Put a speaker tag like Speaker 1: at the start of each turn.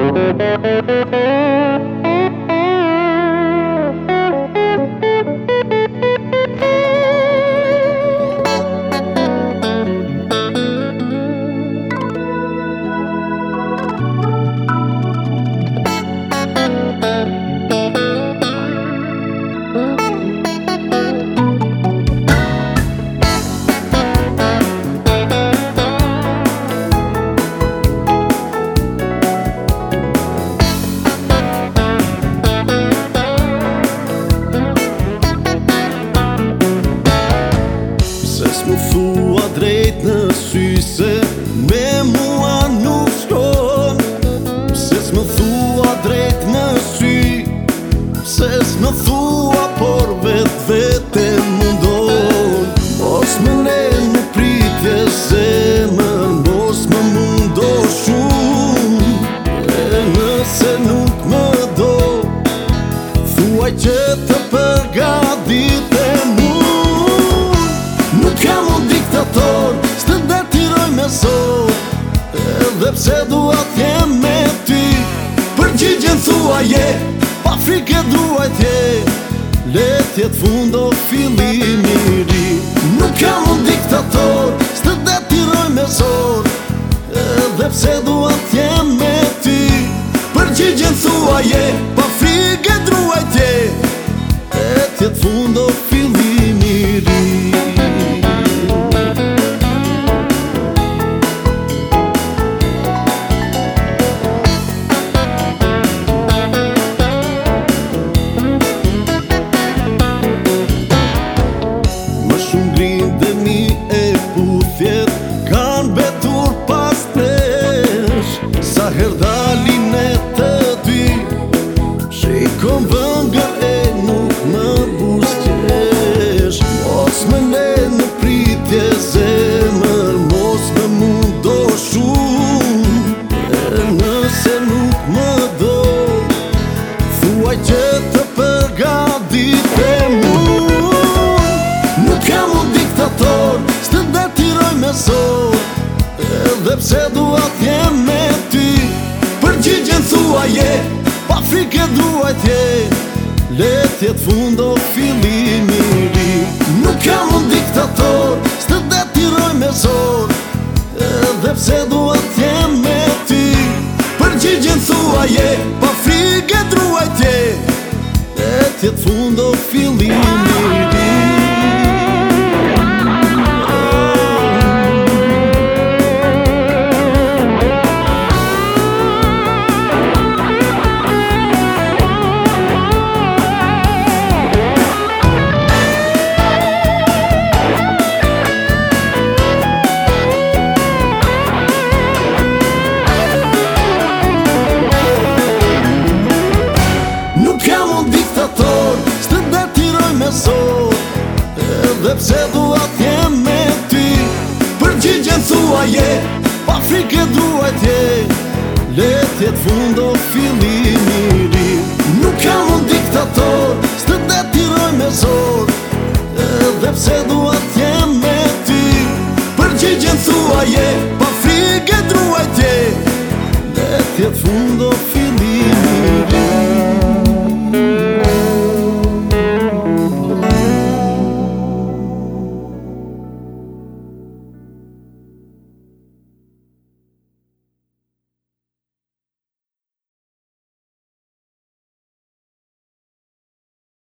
Speaker 1: Thank you. se me mua nuk shkon Se s'më thua drejt në sy Se s'më thua por vet e mundon Os më ne në pritje se më mos më mundo shumë E nëse nuk më do Thuaj që të përgadite se dua t'jem me ty Për që gjenë thua je, pa frike dua t'je Letje t'fund o filimi ri Nuk jam unë diktator, së të detiroj me zor Dhe pse dua t'jem me ty Për që gjenë thua je, pa frike dua t'je Letje t'fund o filimi ri Her dalin e të dy Shikon vën nga e nuk më bustjesh Mos me le në pritje zemër Mos me shumë E nëse nuk më dhe duaj je, pa frike duaj tje Let jetë fundo filimi ri Nuk jam unë diktator, s'të detiroj me zor dhe pse duaj tje me ti Për gjigjen thuaj e, pa frike e tje Let jetë fundo filimi ri Edhe pse dua t'jem me ty Për që gjenë thua je Pa frike dua t'je Letjet fundo fillin ri Nuk ka mundi këta